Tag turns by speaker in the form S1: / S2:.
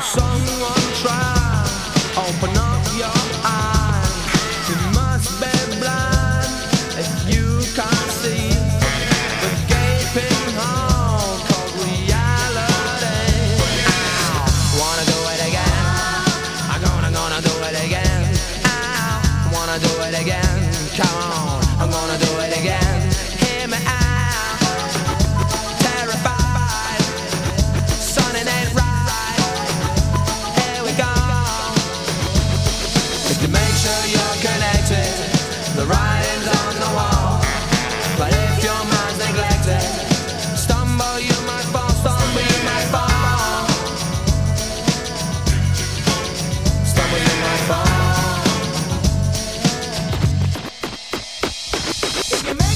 S1: someone If you